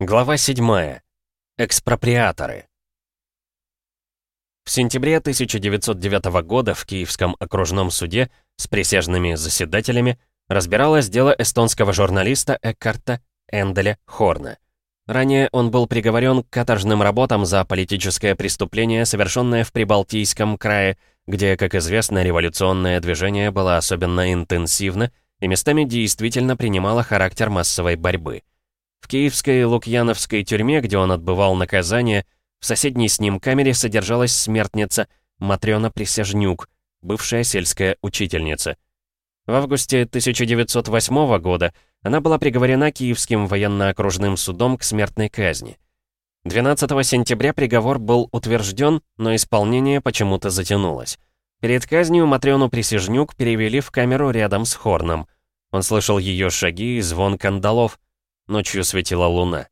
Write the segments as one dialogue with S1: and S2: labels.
S1: Глава 7. Экспроприаторы. В сентябре 1909 года в Киевском окружном суде с присяжными заседателями разбиралось дело эстонского журналиста Эккарта Энделя Хорна. Ранее он был приговорен к каторжным работам за политическое преступление, совершенное в Прибалтийском крае, где, как известно, революционное движение было особенно интенсивно и местами действительно принимало характер массовой борьбы. В киевской Лукьяновской тюрьме, где он отбывал наказание, в соседней с ним камере содержалась смертница Матрёна Присяжнюк, бывшая сельская учительница. В августе 1908 года она была приговорена Киевским военно-окружным судом к смертной казни. 12 сентября приговор был утвержден, но исполнение почему-то затянулось. Перед казнью Матрёну Присяжнюк перевели в камеру рядом с Хорном. Он слышал ее шаги и звон кандалов, Ночью светила луна.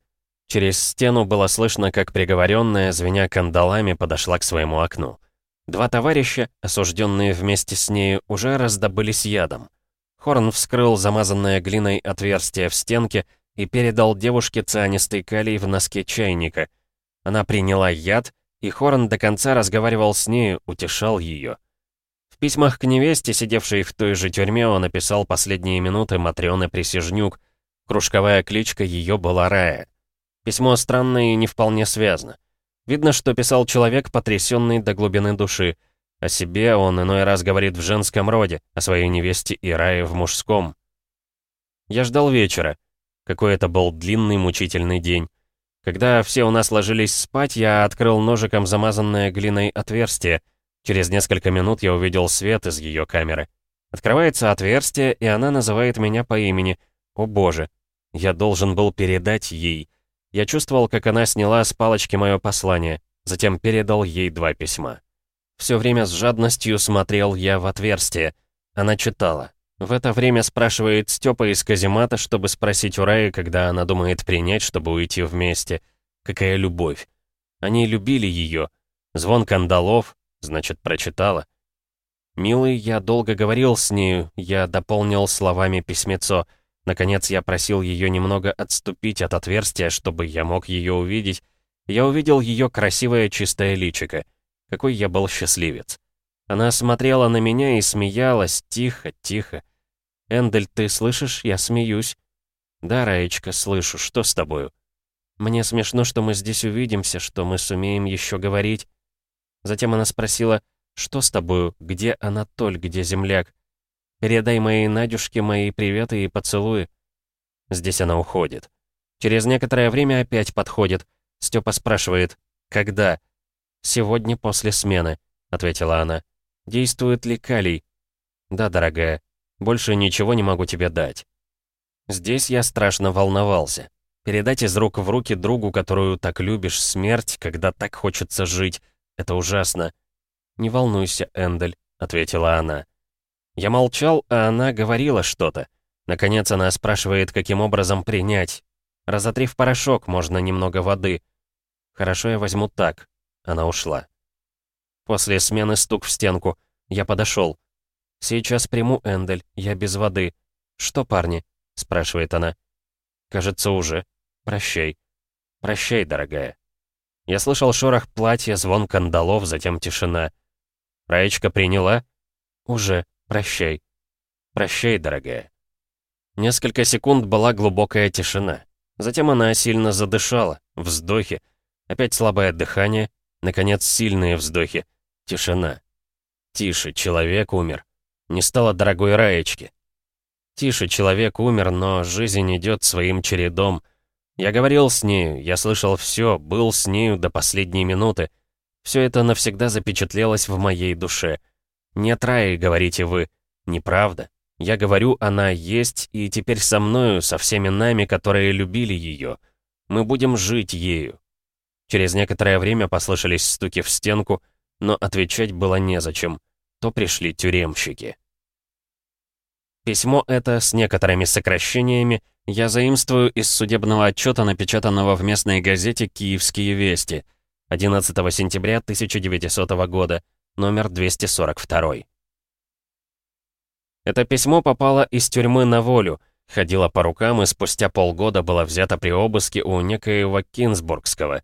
S1: Через стену было слышно, как приговоренная, звеня кандалами, подошла к своему окну. Два товарища, осужденные вместе с нею, уже раздобылись ядом. Хорн вскрыл замазанное глиной отверстие в стенке и передал девушке цианистый калий в носке чайника. Она приняла яд, и Хорн до конца разговаривал с нею, утешал ее. В письмах к невесте, сидевшей в той же тюрьме, он описал последние минуты Матрёны Присяжнюк, Кружковая кличка ее была Рая. Письмо странное и не вполне связано. Видно, что писал человек, потрясенный до глубины души. О себе он иной раз говорит в женском роде, о своей невесте и Рае в мужском. Я ждал вечера. Какой это был длинный, мучительный день. Когда все у нас ложились спать, я открыл ножиком замазанное глиной отверстие. Через несколько минут я увидел свет из ее камеры. Открывается отверстие, и она называет меня по имени — о боже, я должен был передать ей. Я чувствовал, как она сняла с палочки мое послание, затем передал ей два письма. Все время с жадностью смотрел я в отверстие. Она читала. В это время спрашивает Степа из каземата, чтобы спросить у Раи, когда она думает принять, чтобы уйти вместе. Какая любовь. Они любили ее. Звон кандалов, значит, прочитала. «Милый, я долго говорил с нею, я дополнил словами письмецо — Наконец я просил ее немного отступить от отверстия, чтобы я мог ее увидеть. Я увидел ее красивое чистое личико. Какой я был счастливец. Она смотрела на меня и смеялась, тихо, тихо. «Эндель, ты слышишь? Я смеюсь». «Да, Раечка, слышу. Что с тобою?» «Мне смешно, что мы здесь увидимся, что мы сумеем еще говорить». Затем она спросила, «Что с тобою? Где Анатоль? Где земляк?» Передай моей Надюшке мои приветы и поцелуи». Здесь она уходит. Через некоторое время опять подходит. Степа спрашивает, «Когда?» «Сегодня после смены», — ответила она. «Действует ли калий?» «Да, дорогая. Больше ничего не могу тебе дать». Здесь я страшно волновался. Передать из рук в руки другу, которую так любишь, смерть, когда так хочется жить, это ужасно. «Не волнуйся, Эндель», — ответила она. Я молчал, а она говорила что-то. Наконец она спрашивает, каким образом принять. Разотрив порошок, можно немного воды. Хорошо, я возьму так. Она ушла. После смены стук в стенку. Я подошел. «Сейчас приму Эндель, я без воды. Что, парни?» — спрашивает она. «Кажется, уже. Прощай. Прощай, дорогая». Я слышал шорох платья, звон кандалов, затем тишина. Раечка приняла? Уже. Прощай. Прощай, дорогая. Несколько секунд была глубокая тишина. Затем она сильно задышала, вздохи. Опять слабое дыхание, наконец сильные вздохи. Тишина. Тише, человек умер. Не стало дорогой Раечки. Тише, человек умер, но жизнь идет своим чередом. Я говорил с нею, я слышал все, был с нею до последней минуты. Все это навсегда запечатлелось в моей душе — «Нет Раи», — говорите вы. Неправда. Я говорю, она есть, и теперь со мною, со всеми нами, которые любили ее. Мы будем жить ею. Через некоторое время послышались стуки в стенку, но отвечать было незачем. То пришли тюремщики. Письмо это с некоторыми сокращениями я заимствую из судебного отчета, напечатанного в местной газете «Киевские вести» 11 сентября 1900 года, номер 242. Это письмо попало из тюрьмы на волю, ходила по рукам и спустя полгода была взята при обыске у некоего Кинсбургского.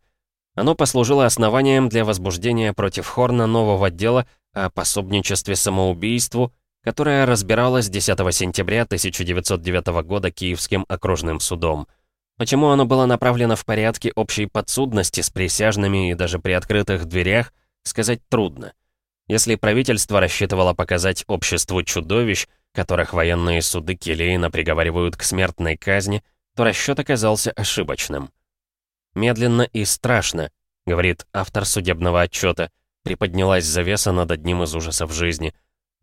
S1: Оно послужило основанием для возбуждения против Хорна нового дела о пособничестве самоубийству, которое разбиралось 10 сентября 1909 года Киевским окружным судом. Почему оно было направлено в порядке общей подсудности с присяжными и даже при открытых дверях, сказать трудно. Если правительство рассчитывало показать обществу чудовищ, которых военные суды Келейна приговаривают к смертной казни, то расчет оказался ошибочным. «Медленно и страшно», — говорит автор судебного отчета, приподнялась завеса над одним из ужасов жизни.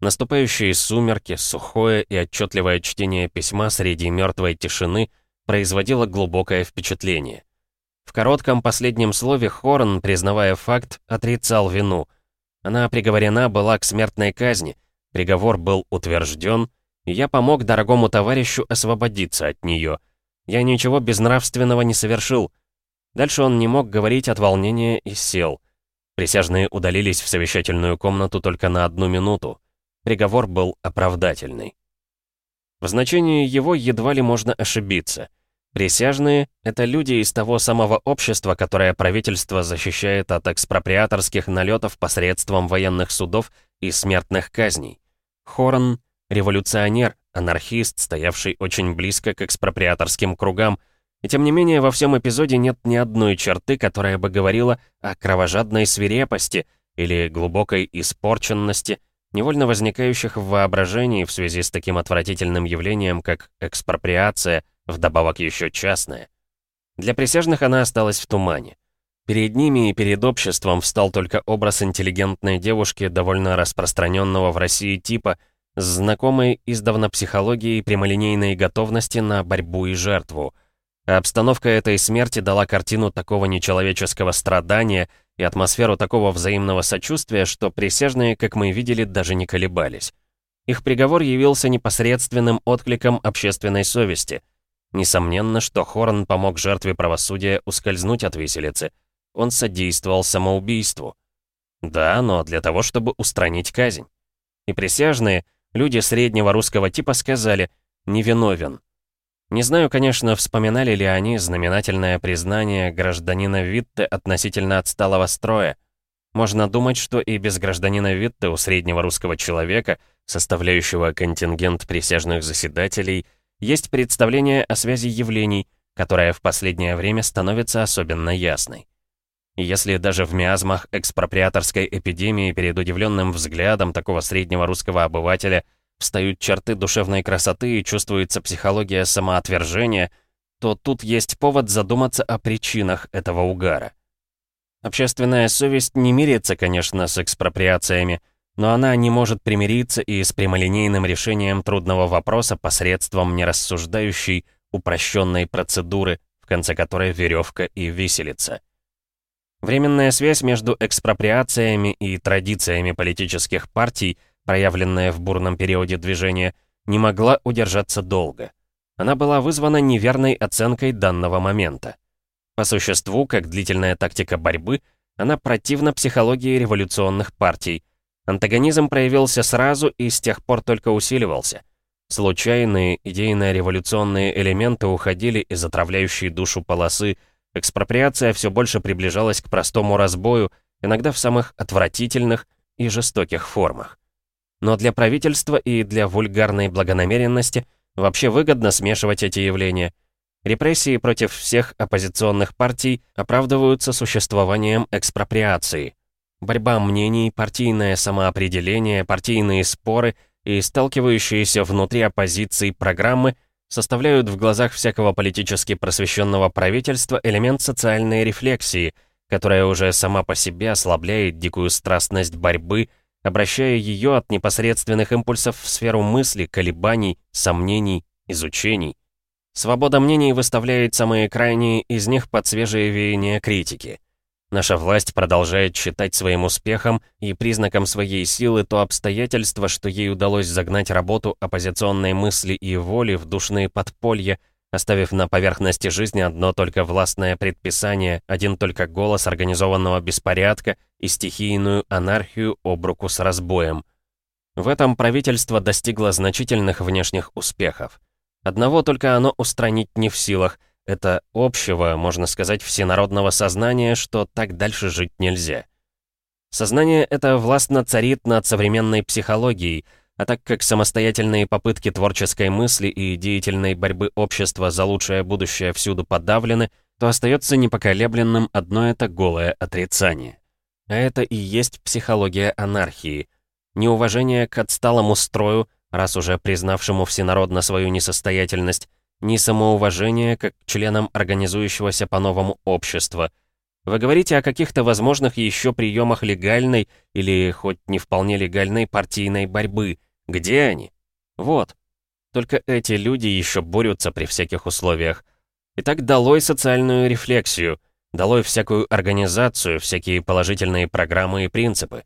S1: Наступающие сумерки, сухое и отчетливое чтение письма среди мертвой тишины производило глубокое впечатление. В коротком последнем слове Хорн, признавая факт, отрицал вину. Она приговорена была к смертной казни, приговор был утвержден, и я помог дорогому товарищу освободиться от нее. Я ничего безнравственного не совершил. Дальше он не мог говорить от волнения и сел. Присяжные удалились в совещательную комнату только на одну минуту. Приговор был оправдательный. В значении его едва ли можно ошибиться. Присяжные — это люди из того самого общества, которое правительство защищает от экспроприаторских налетов посредством военных судов и смертных казней. Хорн — революционер, анархист, стоявший очень близко к экспроприаторским кругам, и тем не менее во всем эпизоде нет ни одной черты, которая бы говорила о кровожадной свирепости или глубокой испорченности, невольно возникающих в воображении в связи с таким отвратительным явлением, как экспроприация — вдобавок еще частная. Для присяжных она осталась в тумане. Перед ними и перед обществом встал только образ интеллигентной девушки, довольно распространенного в России типа, с знакомой издавна психологией прямолинейной готовности на борьбу и жертву. А обстановка этой смерти дала картину такого нечеловеческого страдания и атмосферу такого взаимного сочувствия, что присяжные, как мы видели, даже не колебались. Их приговор явился непосредственным откликом общественной совести — Несомненно, что Хорн помог жертве правосудия ускользнуть от виселицы. Он содействовал самоубийству. Да, но для того, чтобы устранить казнь. И присяжные, люди среднего русского типа сказали «невиновен». Не знаю, конечно, вспоминали ли они знаменательное признание гражданина Витте относительно отсталого строя. Можно думать, что и без гражданина Витте у среднего русского человека, составляющего контингент присяжных заседателей, есть представление о связи явлений, которая в последнее время становится особенно ясной. Если даже в миазмах экспроприаторской эпидемии перед удивленным взглядом такого среднего русского обывателя встают черты душевной красоты и чувствуется психология самоотвержения, то тут есть повод задуматься о причинах этого угара. Общественная совесть не мирится, конечно, с экспроприациями, но она не может примириться и с прямолинейным решением трудного вопроса посредством нерассуждающей, упрощенной процедуры, в конце которой веревка и виселица. Временная связь между экспроприациями и традициями политических партий, проявленная в бурном периоде движения, не могла удержаться долго. Она была вызвана неверной оценкой данного момента. По существу, как длительная тактика борьбы, она противна психологии революционных партий – Антагонизм проявился сразу и с тех пор только усиливался. Случайные идейно-революционные элементы уходили из отравляющей душу полосы, экспроприация все больше приближалась к простому разбою, иногда в самых отвратительных и жестоких формах. Но для правительства и для вульгарной благонамеренности вообще выгодно смешивать эти явления. Репрессии против всех оппозиционных партий оправдываются существованием экспроприации – Борьба мнений, партийное самоопределение, партийные споры и сталкивающиеся внутри оппозиции программы составляют в глазах всякого политически просвещенного правительства элемент социальной рефлексии, которая уже сама по себе ослабляет дикую страстность борьбы, обращая ее от непосредственных импульсов в сферу мысли, колебаний, сомнений, изучений. Свобода мнений выставляет самые крайние из них под свежие веяния критики. Наша власть продолжает считать своим успехом и признаком своей силы то обстоятельство, что ей удалось загнать работу оппозиционной мысли и воли в душные подполья, оставив на поверхности жизни одно только властное предписание, один только голос организованного беспорядка и стихийную анархию об руку с разбоем. В этом правительство достигло значительных внешних успехов. Одного только оно устранить не в силах. Это общего, можно сказать, всенародного сознания, что так дальше жить нельзя. Сознание это властно царит над современной психологией, а так как самостоятельные попытки творческой мысли и деятельной борьбы общества за лучшее будущее всюду подавлены, то остается непоколебленным одно это голое отрицание. А это и есть психология анархии. Неуважение к отсталому строю, раз уже признавшему всенародно свою несостоятельность, ни самоуважение как к членам организующегося по-новому общества – вы говорите о каких-то возможных еще приемах легальной или хоть не вполне легальной партийной борьбы. Где они? Вот. Только эти люди еще борются при всяких условиях. Итак, долой социальную рефлексию, долой всякую организацию, всякие положительные программы и принципы.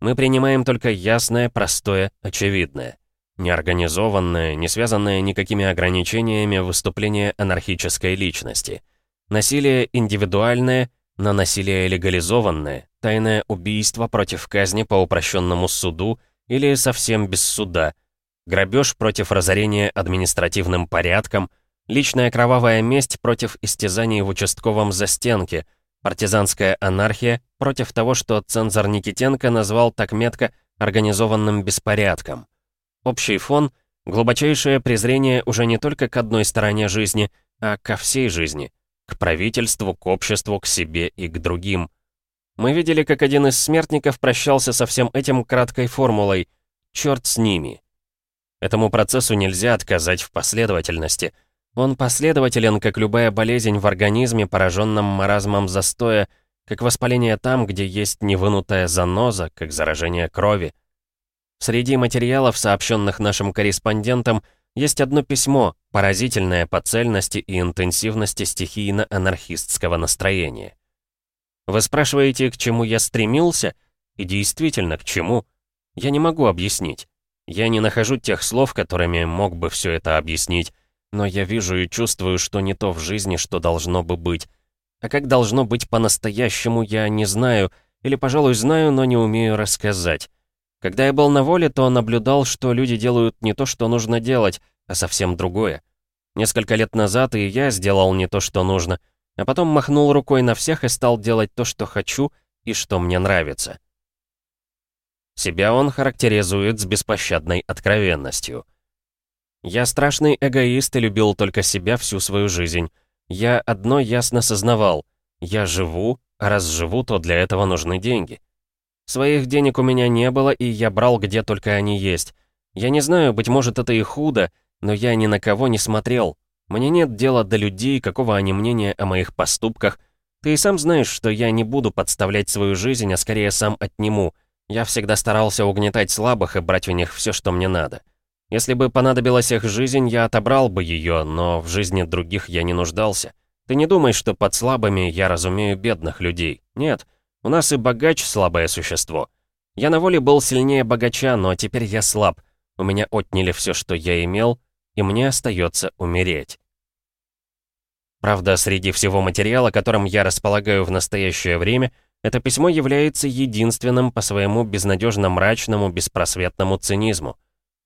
S1: Мы принимаем только ясное, простое, очевидное. Неорганизованное, не связанное никакими ограничениями выступление анархической личности. Насилие индивидуальное — на насилие легализованное, тайное убийство против казни по упрощенному суду или совсем без суда, грабеж против разорения административным порядком, личная кровавая месть против истязаний в участковом застенке, партизанская анархия против того, что цензор Никитенко назвал так метко организованным беспорядком. Общий фон — глубочайшее презрение уже не только к одной стороне жизни, а ко всей жизни — к правительству, к обществу, к себе и к другим. Мы видели, как один из смертников прощался со всем этим краткой формулой «Черт с ними». Этому процессу нельзя отказать в последовательности. Он последователен, как любая болезнь в организме, пораженном маразмом застоя, как воспаление там, где есть невынутая заноза, как заражение крови. Среди материалов, сообщенных нашим корреспондентам, есть одно письмо, поразительное по цельности и интенсивности стихийно-анархистского настроения. Вы спрашиваете, к чему я стремился? И действительно, к чему? Я не могу объяснить. Я не нахожу тех слов, которыми мог бы все это объяснить, но я вижу и чувствую, что не то в жизни, что должно бы быть. А как должно быть по-настоящему, я не знаю, или, пожалуй, знаю, но не умею рассказать. Когда я был на воле, то наблюдал, что люди делают не то, что нужно делать, а совсем другое. Несколько лет назад и я сделал не то, что нужно, а потом махнул рукой на всех и стал делать то, что хочу и что мне нравится. Себя он характеризует с беспощадной откровенностью. Я страшный эгоист и любил только себя всю свою жизнь. Я одно ясно сознавал. Я живу, а раз живу, то для этого нужны деньги. Своих денег у меня не было, и я брал где только они есть. Я не знаю, быть может, это и худо, но я ни на кого не смотрел. Мне нет дела до людей, какого они мнения о моих поступках. Ты и сам знаешь, что я не буду подставлять свою жизнь, а скорее сам отниму. Я всегда старался угнетать слабых и брать у них все, что мне надо. Если бы понадобилась их жизнь, я отобрал бы ее, но в жизни других я не нуждался. Ты не думай, что под слабыми я разумею бедных людей. Нет. У нас и богач слабое существо. Я на воле был сильнее богача, но теперь я слаб. У меня отняли все, что я имел, и мне остается умереть. Правда, среди всего материала, которым я располагаю в настоящее время, это письмо является единственным по своему безнадежно мрачному, беспросветному цинизму.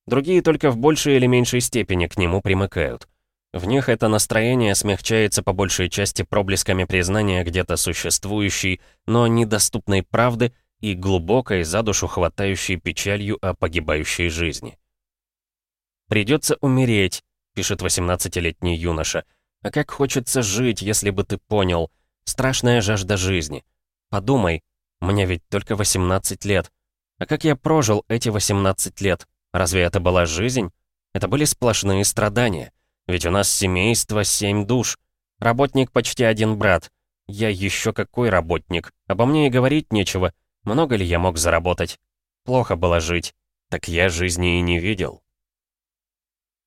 S1: Другие только в большей или меньшей степени к нему примыкают. В них это настроение смягчается по большей части проблесками признания где-то существующей, но недоступной правды и глубокой, за душу хватающей печалью о погибающей жизни. «Придется умереть», — пишет 18-летний юноша. «А как хочется жить, если бы ты понял. Страшная жажда жизни. Подумай, мне ведь только 18 лет. А как я прожил эти 18 лет? Разве это была жизнь? Это были сплошные страдания». Ведь у нас семейство, семь душ. Работник почти один брат. Я еще какой работник? Обо мне и говорить нечего. Много ли я мог заработать? Плохо было жить. Так я жизни и не видел.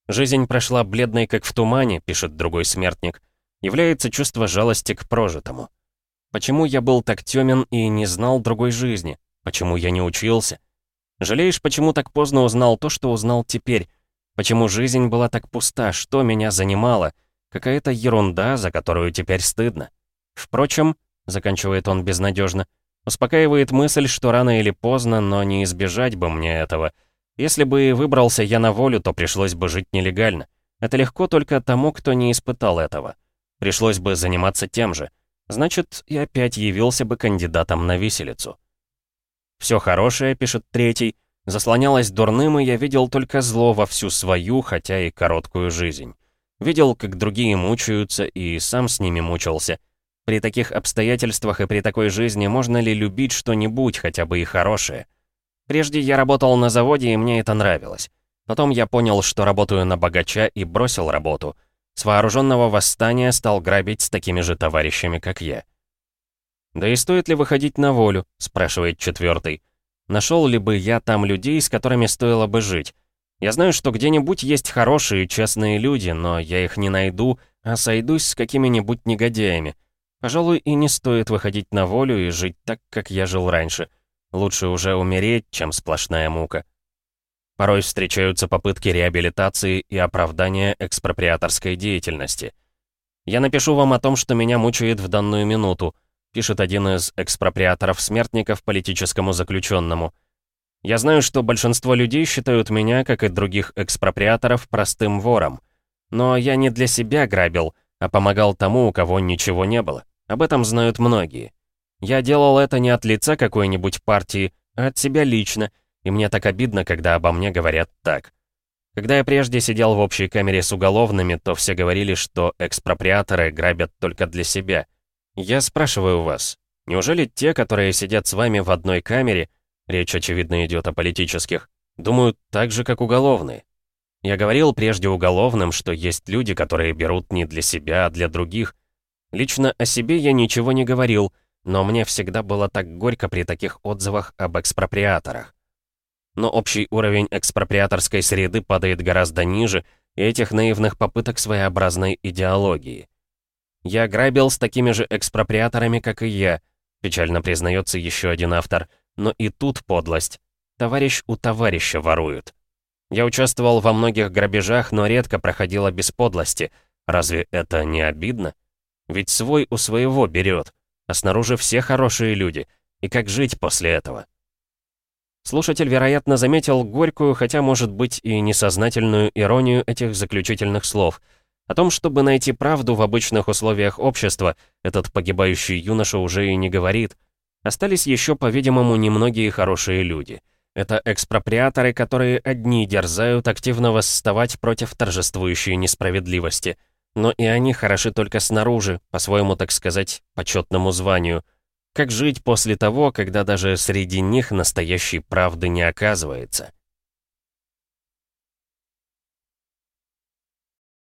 S1: Жизнь прошла бледной, как в тумане, пишет другой смертник. Является чувство жалости к прожитому. Почему я был так тёмен и не знал другой жизни? Почему я не учился? Жалеешь, почему так поздно узнал то, что узнал теперь? Почему жизнь была так пуста? Что меня занимало? Какая-то ерунда, за которую теперь стыдно. Впрочем, заканчивает он безнадежно, успокаивает мысль, что рано или поздно, но не избежать бы мне этого. Если бы выбрался я на волю, то пришлось бы жить нелегально. Это легко только тому, кто не испытал этого. Пришлось бы заниматься тем же. Значит, и опять явился бы кандидатом на виселицу. «Все хорошее», — пишет третий, — заслонялось дурным, и я видел только зло во всю свою, хотя и короткую жизнь. Видел, как другие мучаются, и сам с ними мучился. При таких обстоятельствах и при такой жизни можно ли любить что-нибудь, хотя бы и хорошее? Прежде я работал на заводе, и мне это нравилось. Потом я понял, что работаю на богача, и бросил работу. С вооруженного восстания стал грабить с такими же товарищами, как я. «Да и стоит ли выходить на волю?» — спрашивает четвертый. «Нашел ли бы я там людей, с которыми стоило бы жить? Я знаю, что где-нибудь есть хорошие, честные люди, но я их не найду, а сойдусь с какими-нибудь негодяями. Пожалуй, и не стоит выходить на волю и жить так, как я жил раньше. Лучше уже умереть, чем сплошная мука». Порой встречаются попытки реабилитации и оправдания экспроприаторской деятельности. «Я напишу вам о том, что меня мучает в данную минуту», пишет один из экспроприаторов-смертников политическому заключенному. «Я знаю, что большинство людей считают меня, как и других экспроприаторов, простым вором. Но я не для себя грабил, а помогал тому, у кого ничего не было. Об этом знают многие. Я делал это не от лица какой-нибудь партии, а от себя лично, и мне так обидно, когда обо мне говорят так. Когда я прежде сидел в общей камере с уголовными, то все говорили, что экспроприаторы грабят только для себя. Я спрашиваю вас, неужели те, которые сидят с вами в одной камере, речь, очевидно, идет о политических, думают так же, как уголовные? Я говорил прежде уголовным, что есть люди, которые берут не для себя, а для других. Лично о себе я ничего не говорил, но мне всегда было так горько при таких отзывах об экспроприаторах. Но общий уровень экспроприаторской среды падает гораздо ниже этих наивных попыток своеобразной идеологии. «Я грабил с такими же экспроприаторами, как и я», печально признается еще один автор. Но и тут подлость. Товарищ у товарища воруют. Я участвовал во многих грабежах, но редко проходила без подлости. Разве это не обидно? Ведь свой у своего берет, а снаружи все хорошие люди. И как жить после этого? Слушатель, вероятно, заметил горькую, хотя, может быть, и несознательную иронию этих заключительных слов — о том, чтобы найти правду в обычных условиях общества, этот погибающий юноша уже и не говорит. Остались еще, по-видимому, немногие хорошие люди. Это экспроприаторы, которые одни дерзают активно восставать против торжествующей несправедливости. Но и они хороши только снаружи, по своему, так сказать, почетному званию. Как жить после того, когда даже среди них настоящей правды не оказывается?